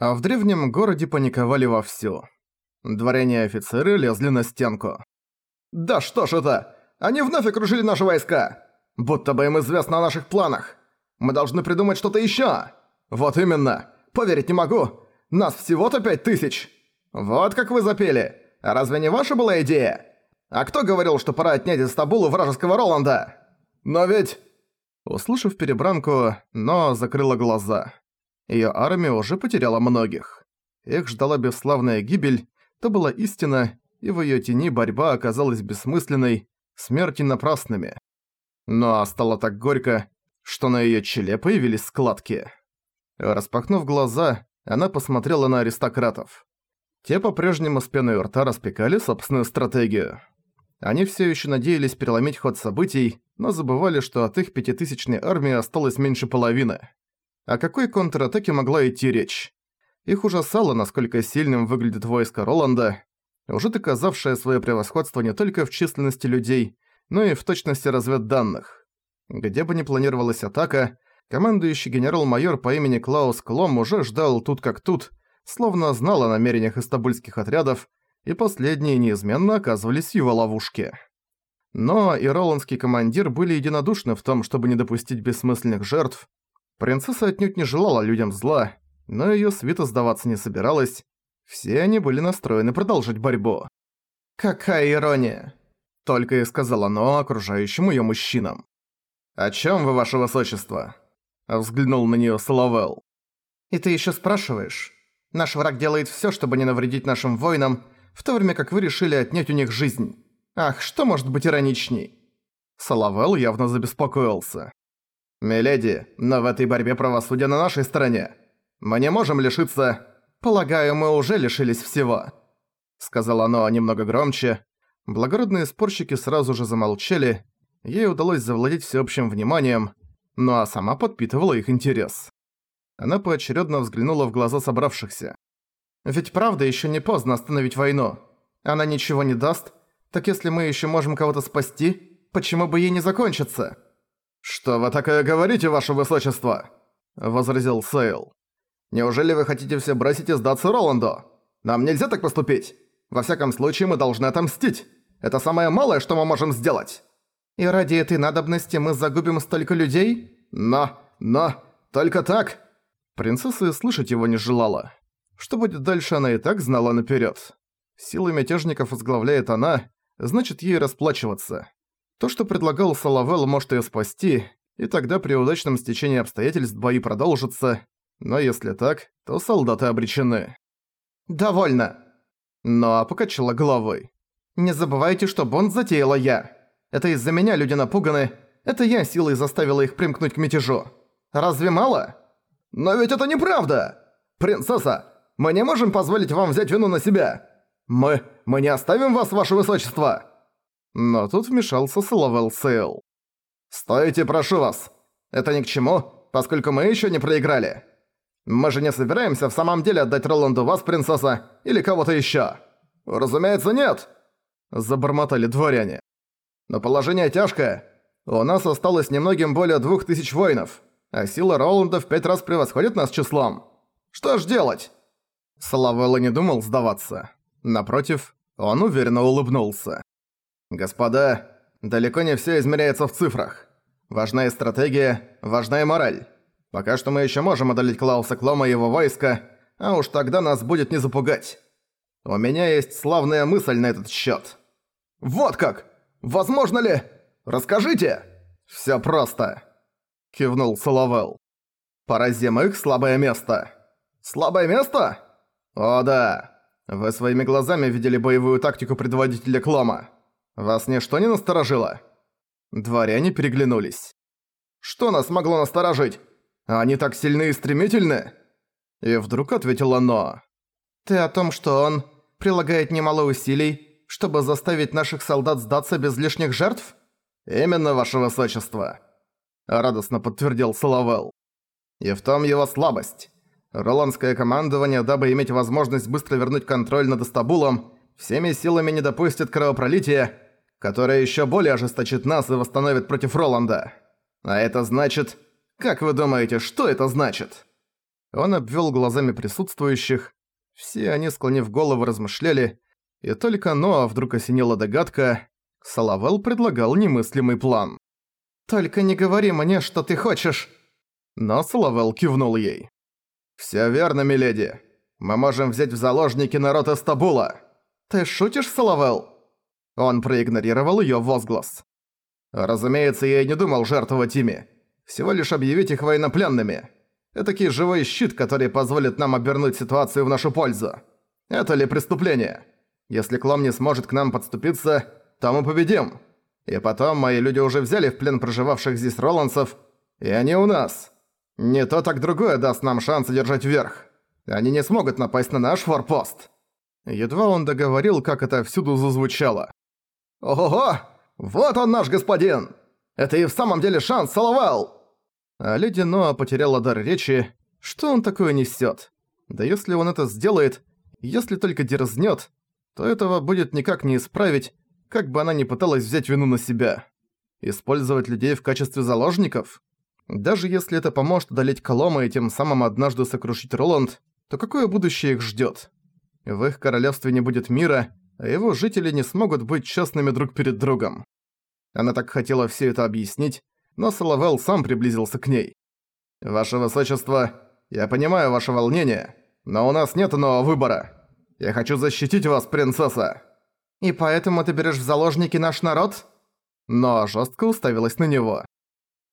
А в древнем городе паниковали вовсю. Дворяне и офицеры лезли на стенку. «Да что ж это? Они вновь окружили наши войска! Будто бы им известно о наших планах! Мы должны придумать что-то ещё!» «Вот именно! Поверить не могу! Нас всего-то пять тысяч! Вот как вы запели! Разве не ваша была идея? А кто говорил, что пора отнять из Стамбула вражеского Роланда? Но ведь...» Услышав перебранку, но закрыла глаза. Её армия уже потеряла многих. Их ждала бесславная гибель, то была истина, и в её тени борьба оказалась бессмысленной, смерти напрасными. Но стало так горько, что на её челе появились складки. Распахнув глаза, она посмотрела на аристократов. Те по-прежнему с пеной у рта распекали собственную стратегию. Они все еще надеялись переломить ход событий, но забывали, что от их пятитысячной армии осталось меньше половины. О какой контратаке могла идти речь? Их ужасало, насколько сильным выглядит войско Роланда, уже доказавшее свое превосходство не только в численности людей, но и в точности разведданных. Где бы ни планировалась атака, командующий генерал-майор по имени Клаус Клом уже ждал тут как тут, словно знал о намерениях истабульских отрядов, и последние неизменно оказывались в его ловушке. Но и роландский командир были единодушны в том, чтобы не допустить бессмысленных жертв. Принцесса отнюдь не желала людям зла, но её свита сдаваться не собиралась. Все они были настроены продолжить борьбу. «Какая ирония!» — только и сказала Ноа окружающим её мужчинам. «О чём вы, ваше высочество?» — взглянул на неё Соловел. «И ты ещё спрашиваешь? Наш враг делает всё, чтобы не навредить нашим воинам, в то время как вы решили отнять у них жизнь. Ах, что может быть ироничней?» Соловел явно забеспокоился. «Миледи, но в этой борьбе правосудие на нашей стороне. Мы не можем лишиться...» «Полагаю, мы уже лишились всего», — сказала оно немного громче. Благородные спорщики сразу же замолчали. Ей удалось завладеть всеобщим вниманием, ну а сама подпитывала их интерес. Она поочередно взглянула в глаза собравшихся. Ведь правда еще не поздно остановить войну. Она ничего не даст, так если мы еще можем кого-то спасти, почему бы ей не закончиться? «Что вы такое говорите, ваше высочество?» – возразил Сейл. «Неужели вы хотите все бросить и сдаться Роланду? Нам нельзя так поступить. Во всяком случае, мы должны отомстить. Это самое малое, что мы можем сделать». «И ради этой надобности мы загубим столько людей?» «Но, но, только так!» Принцесса слышать его не желала. Что будет дальше, она и так знала наперёд. Силы мятежников возглавляет она, значит ей расплачиваться. То, что предлагал Салавел, может её спасти, и тогда при удачном стечении обстоятельств бои продолжатся, но если так, то солдаты обречены. «Довольно!» Но покачала головой. «Не забывайте, что Бонд затеяла я. Это из-за меня люди напуганы, это я силой заставила их примкнуть к мятежу. Разве мало?» «Но ведь это неправда! Принцесса, мы не можем позволить вам взять вину на себя. Мы... мы не оставим вас, ваше высочество!» Но тут вмешался Соловел Сейл. «Стойте, прошу вас! Это ни к чему, поскольку мы еще не проиграли. Мы же не собираемся в самом деле отдать Роланду вас, принцесса, или кого-то еще. Разумеется, нет!» Забормотали дворяне. «Но положение тяжкое. У нас осталось немногим более двух тысяч воинов, а сила Роланда в пять раз превосходит нас числом. Что ж делать?» Славелла не думал сдаваться. Напротив, он уверенно улыбнулся. «Господа, далеко не все измеряется в цифрах. Важна и стратегия, важна и мораль. Пока что мы еще можем одолеть Клауса Клома и его войска, а уж тогда нас будет не запугать. У меня есть славная мысль на этот счет. «Вот как! Возможно ли? Расскажите!» Все просто!» – кивнул Соловел. «Поразим их слабое место». «Слабое место?» «О да! Вы своими глазами видели боевую тактику предводителя Клома. Вас ничто не насторожило?» Дворяне переглянулись. «Что нас могло насторожить? Они так сильны и стремительны?» И вдруг ответила Но. «Ты о том, что он прилагает немало усилий, чтобы заставить наших солдат сдаться без лишних жертв?» «Именно, ваше высочество», — радостно подтвердил Соловел. «И в том его слабость. Роландское командование, дабы иметь возможность быстро вернуть контроль над Астабулом, всеми силами не допустит кровопролития, которое еще более ожесточит нас и восстановит против Роланда. А это значит... Как вы думаете, что это значит?» Он обвел глазами присутствующих. Все они, склонив головы, размышляли, и только Ноа вдруг осенила догадка. Салавел предлагал немыслимый план. «Только не говори мне, что ты хочешь!» Но Салавел кивнул ей. «Всё верно, миледи. Мы можем взять в заложники народ Эстабула. Ты шутишь, Салавел?» Он проигнорировал её возглас. «Разумеется, я и не думал жертвовать ими. Всего лишь объявить их военнопленными. Этакий живой щит, который позволит нам обернуть ситуацию в нашу пользу. Это ли преступление? Если Клом не сможет к нам подступиться, то мы победим. И потом мои люди уже взяли в плен проживавших здесь роландцев, и они у нас. Не то так другое даст нам шанс одержать верх. Они не смогут напасть на наш форпост». Едва он договорил, как это всюду зазвучало. «Ого! Вот он наш господин! Это и в самом деле шанс, Салавал!» А леди Ноа потеряла дар речи. Что он такое несёт? Да если он это сделает, если только дерзнёт, то этого будет никак не исправить, как бы она ни пыталась взять вину на себя. Использовать людей в качестве заложников? Даже если это поможет одолеть Колома и тем самым однажды сокрушить Роланд, то какое будущее их ждёт? В их королевстве не будет мира, а его жители не смогут быть честными друг перед другом. Она так хотела всё это объяснить, но Соловел сам приблизился к ней. «Ваше Высочество, я понимаю ваше волнение, но у нас нет иного выбора. Я хочу защитить вас, принцесса!» «И поэтому ты берешь в заложники наш народ?» Но жестко уставилась на него.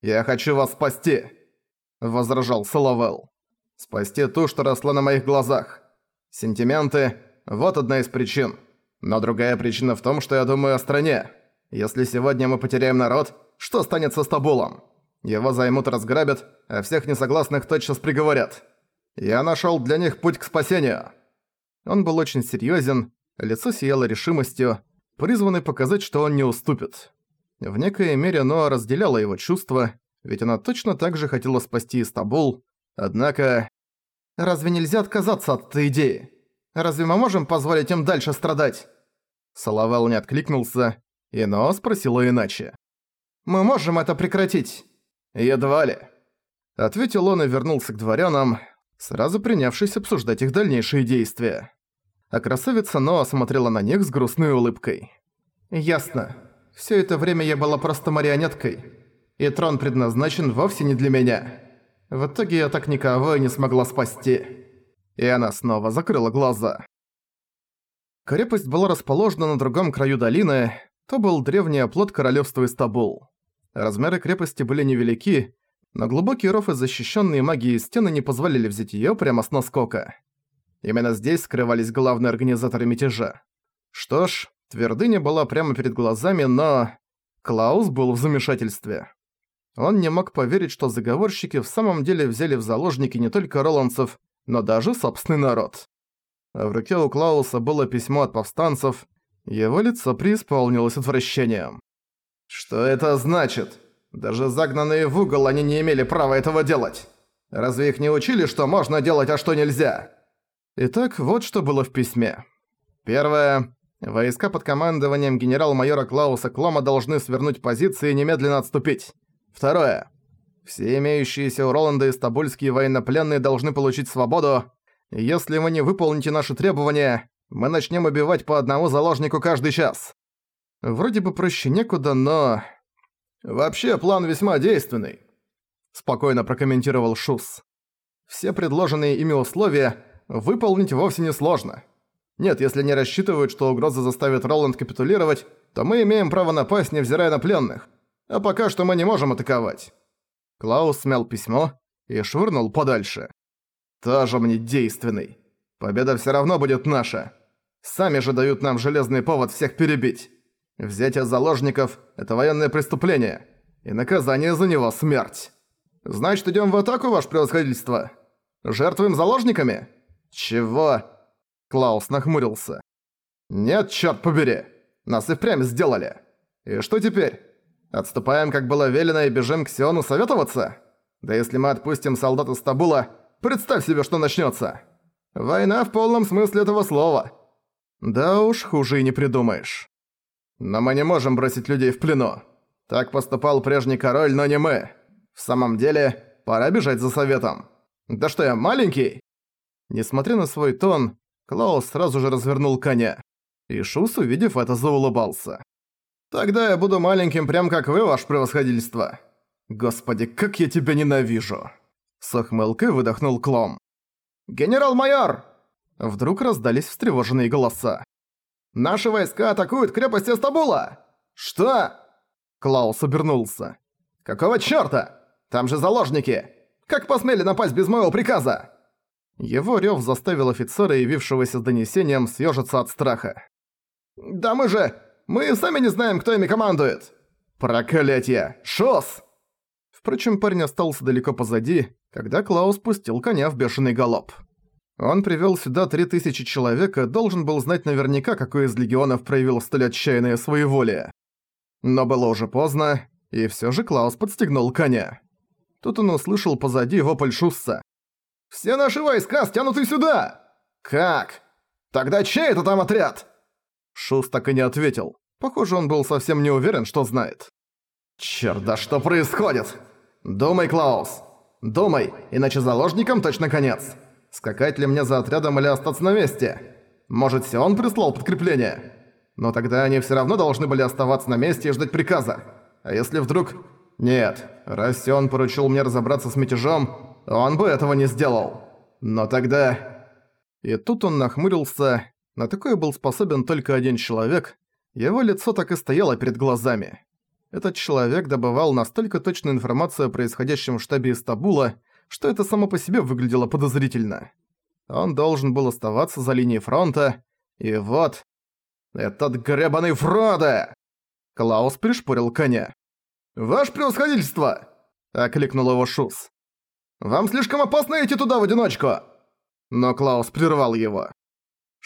«Я хочу вас спасти!» – возражал Соловел. «Спасти ту, что росла на моих глазах. Сентименты – вот одна из причин. Но другая причина в том, что я думаю о стране. Если сегодня мы потеряем народ – что станет со Стабулом? Его займут разграбят, а всех несогласных тотчас приговорят. Я нашёл для них путь к спасению». Он был очень серьёзен, лицо сияло решимостью, призванный показать, что он не уступит. В некоей мере Ноа разделяла его чувства, ведь она точно так же хотела спасти Истабул, однако... «Разве нельзя отказаться от этой идеи? Разве мы можем позволить им дальше страдать?» Салавел не откликнулся, и Ноа спросила иначе. Мы можем это прекратить!» «Едва ли», — ответил он и вернулся к дворянам, сразу принявшись обсуждать их дальнейшие действия. А красавица Ноа смотрела на них с грустной улыбкой. «Ясно. Всё это время я была просто марионеткой, и трон предназначен вовсе не для меня. В итоге я так никого и не смогла спасти». И она снова закрыла глаза. Крепость была расположена на другом краю долины, то был древний оплот королевства Истабул. Размеры крепости были невелики, но глубокие ров и защищенные магией стены не позволили взять ее прямо с наскока. Именно здесь скрывались главные организаторы мятежа. Что ж, твердыня была прямо перед глазами, но... Клаус был в замешательстве. Он не мог поверить, что заговорщики в самом деле взяли в заложники не только роландцев, но даже собственный народ. В руке у Клауса было письмо от повстанцев, его лицо преисполнилось отвращением. «Что это значит? Даже загнанные в угол они не имели права этого делать. Разве их не учили, что можно делать, а что нельзя?» Итак, вот что было в письме. Первое. Войска под командованием генерал-майора Клауса Клома должны свернуть позиции и немедленно отступить. Второе. Все имеющиеся у Роланда и стабульские военнопленные должны получить свободу. Если вы не выполните наши требования, мы начнем убивать по одному заложнику каждый час. Вроде бы проще некуда, но... Вообще, план весьма действенный. Спокойно прокомментировал Шус. Все предложенные ими условия выполнить вовсе не сложно. Нет, если не рассчитывают, что угроза заставит Роланд капитулировать, то мы имеем право напасть, невзирая на пленных. А пока что мы не можем атаковать. Клаус смял письмо и швырнул подальше. Тоже мне действенный. Победа все равно будет наша. Сами же дают нам железный повод всех перебить. Взятие заложников – это военное преступление, и наказание за него – смерть. Значит, идем в атаку, ваше превосходительство? Жертвуем заложниками? Чего? Клаус нахмурился. Нет, черт побери. Нас и впрямь сделали. И что теперь? Отступаем, как было велено, и бежим к Сиону советоваться? Да если мы отпустим солдат из Табула, представь себе, что начнется. Война в полном смысле этого слова. Да уж, хуже и не придумаешь. Но мы не можем бросить людей в плену. Так поступал прежний король, но не мы. В самом деле, пора бежать за советом. Да что я, маленький?» Несмотря на свой тон, Клаус сразу же развернул коня. И Шус, увидев это, заулыбался. «Тогда я буду маленьким прям как вы, ваше превосходительство. Господи, как я тебя ненавижу!» С ухмылкой выдохнул Клом. «Генерал-майор!» Вдруг раздались встревоженные голоса. «Наши войска атакуют крепость Эстабула!» «Что?» Клаус обернулся. «Какого чёрта? Там же заложники! Как посмели напасть без моего приказа?» Его рёв заставил офицера, явившегося с донесением, съёжиться от страха. «Да мы же... Мы сами не знаем, кто ими командует!» «Проклятье! Шос!» Впрочем, парень остался далеко позади, когда Клаус пустил коня в бешеный галоп. Он привёл сюда три тысячи человек и должен был знать наверняка, какой из легионов проявил столь отчаянное своеволие. Но было уже поздно, и всё же Клаус подстегнул коня. Тут он услышал позади вопль Шусса. «Все наши войска стянуты сюда!» «Как? Тогда чей это там отряд?» Шус так и не ответил. Похоже, он был совсем не уверен, что знает. «Чёрт, да что происходит? Думай, Клаус. Думай, иначе заложникам точно конец. Скакать ли мне за отрядом или остаться на месте? Может, Сион прислал подкрепление? Но тогда они всё равно должны были оставаться на месте и ждать приказа. А если вдруг... Нет, раз Сион поручил мне разобраться с мятежом, он бы этого не сделал. Но тогда... И тут он нахмурился. На такое был способен только один человек. Его лицо так и стояло перед глазами. Этот человек добывал настолько точную информацию о происходящем в штабе Истабула, что это само по себе выглядело подозрительно. Он должен был оставаться за линией фронта, и вот... Этот гребаный Фродо! Клаус пришпорил коня. «Ваше превосходительство!» – окликнул его Шус. «Вам слишком опасно идти туда в одиночку!» Но Клаус прервал его.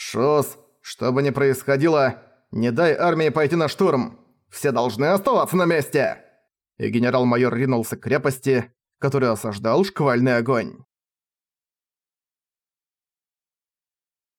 «Шус, что бы ни происходило, не дай армии пойти на штурм! Все должны оставаться на месте!» И генерал-майор ринулся к крепости, которую осаждал шквальный огонь.